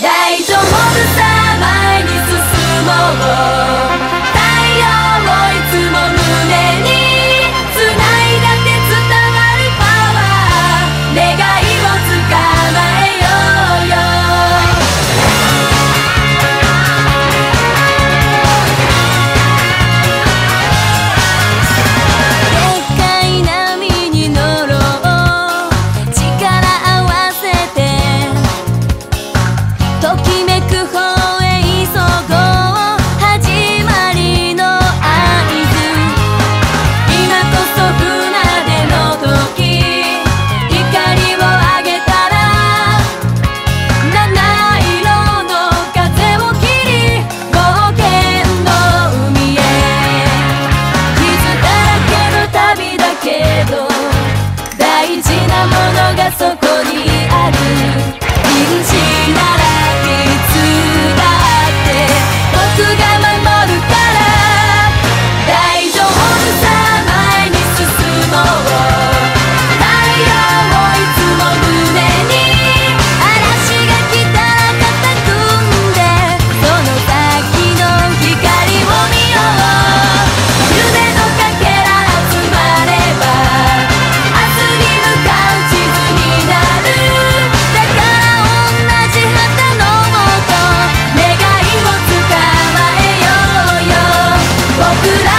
大丈夫さ。paso con 僕ら